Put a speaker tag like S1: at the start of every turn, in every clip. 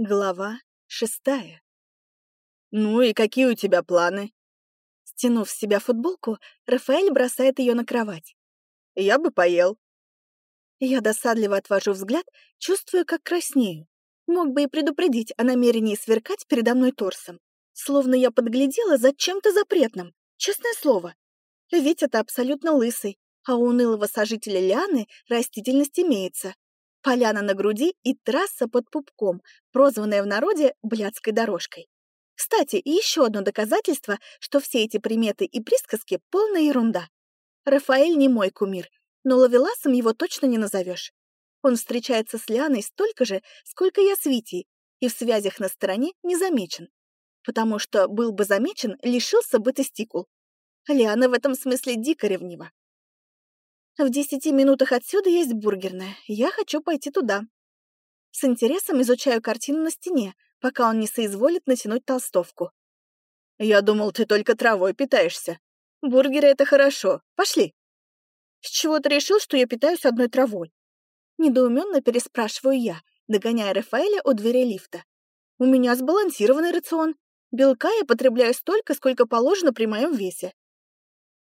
S1: Глава шестая.
S2: «Ну и какие у тебя планы?»
S1: Стянув с себя футболку, Рафаэль бросает ее на кровать.
S2: «Я бы поел».
S1: Я досадливо отвожу взгляд, чувствую, как краснею. Мог бы и предупредить о намерении сверкать передо мной торсом. Словно я подглядела за чем-то запретным. Честное слово. Ведь это абсолютно лысый, а у унылого сожителя Лианы растительность имеется, поляна на груди и трасса под пупком, прозванная в народе «блядской дорожкой». Кстати, и еще одно доказательство, что все эти приметы и присказки — полная ерунда. Рафаэль не мой кумир, но ловеласом его точно не назовешь. Он встречается с Лианой столько же, сколько я с Витей, и в связях на стороне не замечен. Потому что был бы замечен, лишился бы тестикул. Лиана в этом смысле дико ревнива. В десяти минутах отсюда есть бургерная. Я хочу пойти туда. С интересом изучаю картину на стене, пока он не соизволит натянуть толстовку.
S2: «Я думал, ты только травой питаешься. Бургеры — это хорошо. Пошли!»
S1: «С чего ты решил, что я питаюсь одной травой?» Недоуменно переспрашиваю я, догоняя Рафаэля у двери лифта. «У меня сбалансированный рацион. Белка я потребляю столько, сколько положено при моем весе».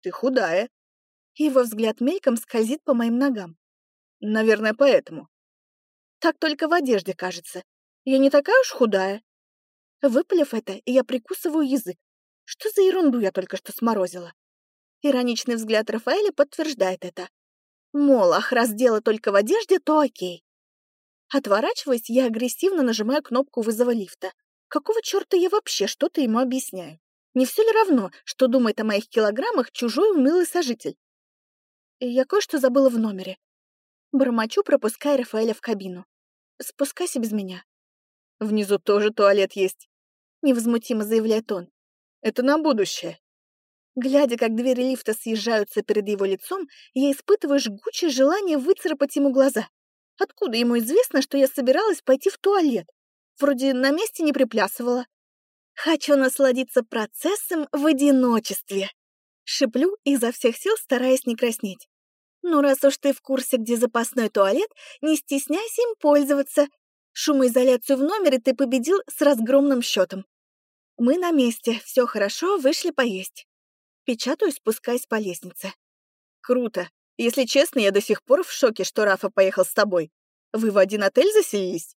S2: «Ты худая»,
S1: его взгляд мельком скользит по моим ногам.
S2: Наверное, поэтому.
S1: Так только в одежде кажется. Я не такая уж худая. Выпалив это, я прикусываю язык. Что за ерунду я только что сморозила? Ироничный взгляд Рафаэля подтверждает это. Мол, ах, раз дело только в одежде, то окей. Отворачиваясь, я агрессивно нажимаю кнопку вызова лифта. Какого черта я вообще что-то ему объясняю? Не все ли равно, что думает о моих килограммах чужой унылый сожитель? Я кое-что забыла в номере. Бормочу, пропуская Рафаэля в кабину. Спускайся без меня.
S2: Внизу тоже туалет есть.
S1: Невозмутимо заявляет он.
S2: Это на будущее.
S1: Глядя, как двери лифта съезжаются перед его лицом, я испытываю жгучее желание выцарапать ему глаза. Откуда ему известно, что я собиралась пойти в туалет? Вроде на месте не приплясывала. Хочу насладиться процессом в одиночестве. Шиплю изо всех сил, стараясь не краснеть. Ну, раз уж ты в курсе, где запасной туалет, не стесняйся им пользоваться. Шумоизоляцию в номере ты победил с разгромным счетом. Мы на месте, все хорошо, вышли поесть. Печатаю, спускаясь по лестнице.
S2: Круто. Если честно, я до сих пор в шоке, что Рафа поехал с тобой. Вы в один отель заселились?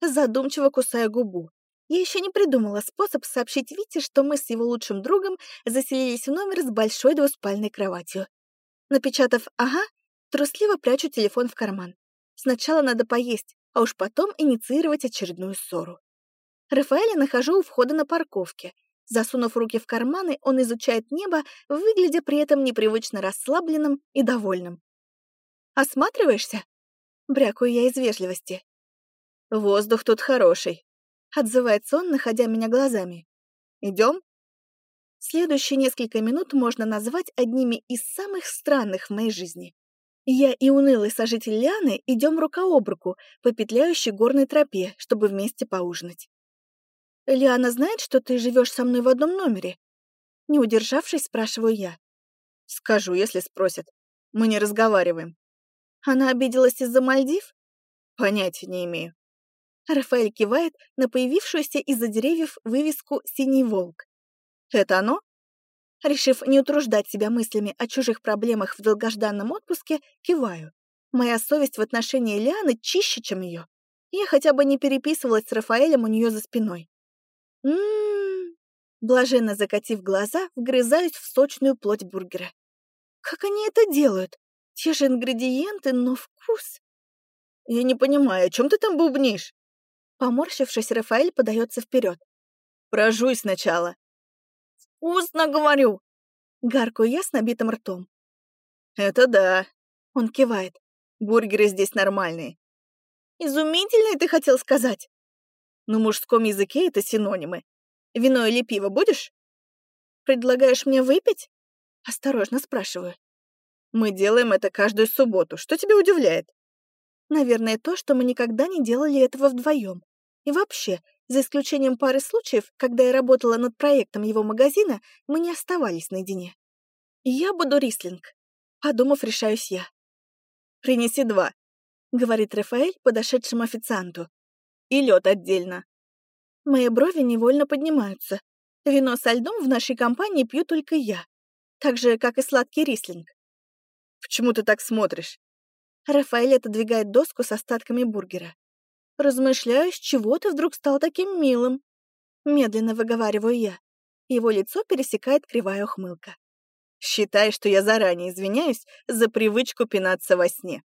S1: Задумчиво кусая губу. Я еще не придумала способ сообщить Вите, что мы с его лучшим другом заселились в номер с большой двуспальной кроватью. Напечатав «ага», трусливо прячу телефон в карман. Сначала надо поесть, а уж потом инициировать очередную ссору. Рафаэля нахожу у входа на парковке. Засунув руки в карманы, он изучает небо, выглядя при этом непривычно расслабленным и довольным. «Осматриваешься?» Брякаю я из вежливости.
S2: «Воздух тут хороший», —
S1: отзывается он, находя меня глазами.
S2: «Идем?»
S1: Следующие несколько минут можно назвать одними из самых странных в моей жизни. Я и унылый сожитель Лианы идем рука об руку по петляющей горной тропе, чтобы вместе поужинать. «Лиана знает, что ты живешь со мной в одном номере?» Не удержавшись, спрашиваю я.
S2: «Скажу, если спросят. Мы не разговариваем».
S1: Она обиделась из-за Мальдив?
S2: Понятия не имею.
S1: Рафаэль кивает на появившуюся из-за деревьев вывеску «Синий волк».
S2: Это оно?
S1: Решив не утруждать себя мыслями о чужих проблемах в долгожданном отпуске, киваю. Моя совесть в отношении Лианы чище, чем ее. Я хотя бы не переписывалась с Рафаэлем у нее за спиной. Ммм, блаженно закатив глаза, вгрызаюсь в сочную плоть бургера. Как они это делают? Те же ингредиенты, но вкус.
S2: Я не понимаю, о чем ты там бубнишь?
S1: Поморщившись, Рафаэль подается вперед.
S2: Прожуй сначала.
S1: «Вкусно, говорю!» Гаркую я с набитым ртом.
S2: «Это да!»
S1: Он кивает.
S2: «Бургеры здесь нормальные».
S1: «Изумительные, ты хотел сказать?»
S2: На мужском языке это синонимы. Вино или пиво будешь?
S1: Предлагаешь мне выпить? Осторожно спрашиваю.
S2: Мы делаем это каждую субботу. Что тебя удивляет?
S1: Наверное, то, что мы никогда не делали этого вдвоем. И вообще, за исключением пары случаев, когда я работала над проектом его магазина, мы не оставались наедине. Я буду рислинг. Подумав, решаюсь я.
S2: «Принеси два», —
S1: говорит Рафаэль подошедшему официанту.
S2: И лед отдельно.
S1: Мои брови невольно поднимаются. Вино со льдом в нашей компании пью только я. Так же, как и сладкий рислинг.
S2: Почему ты так смотришь?
S1: Рафаэль отодвигает доску с остатками бургера. Размышляю, с чего ты вдруг стал таким милым. Медленно выговариваю я. Его лицо пересекает кривая ухмылка.
S2: Считай, что я заранее извиняюсь за привычку пинаться во сне.